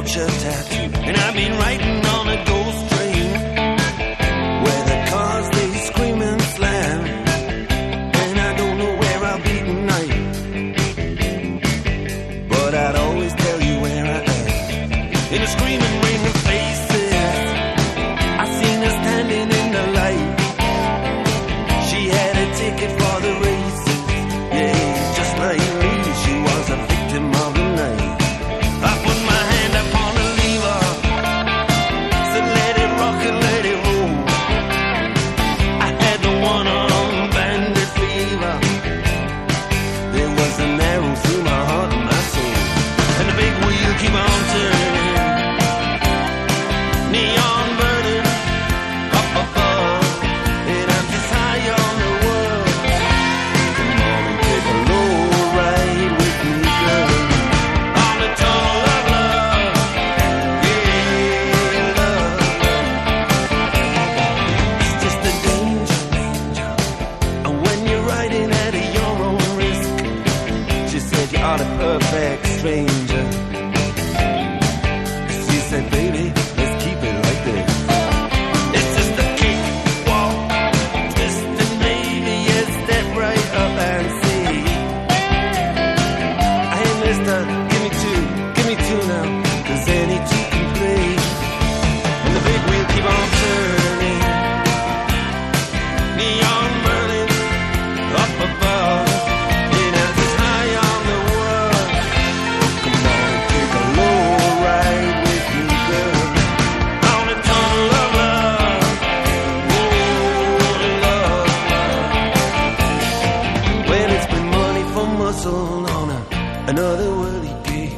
vulture tattoo. And I've been writing another worthy gig.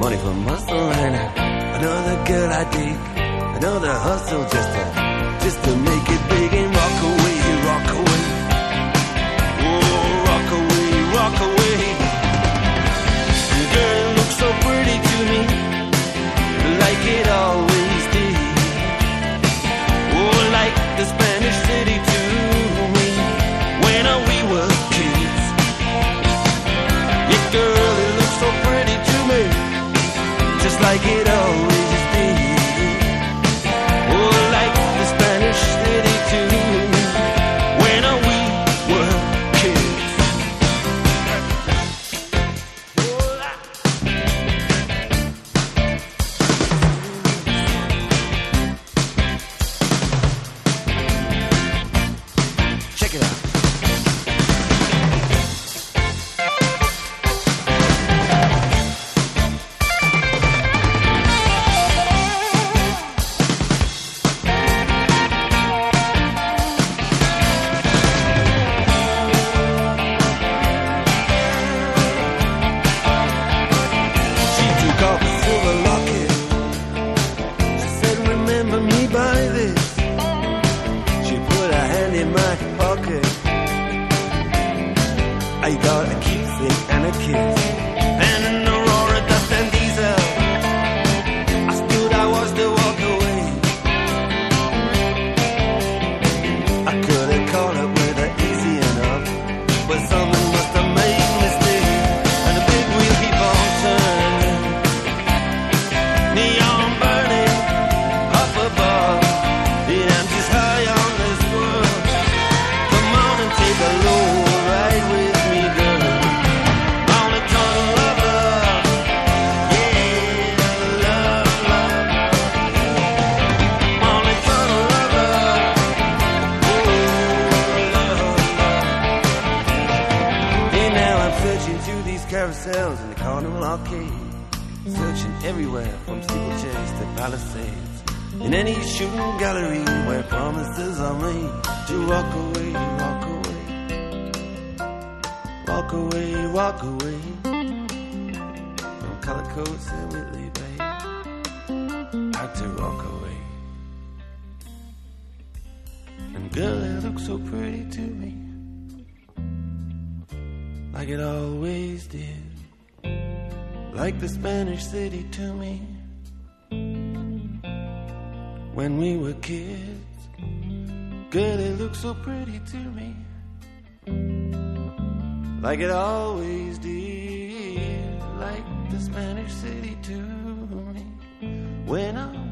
Money for muscle and another girl I dig. Another hustle just to, just to make it big and walk away. I get up. I got a keepsake and a kiss. carousels in the carnival arcade, searching everywhere from steeplechase to palisades. In any shooting gallery where promises are made to walk away, walk away, walk away, walk away from color coats and Whitley Bay. Had to walk away, and girl, it looks so pretty to me like it always did. Like the Spanish city to me when we were kids. Girl, it looked so pretty to me, like it always did. Like the Spanish city to me when I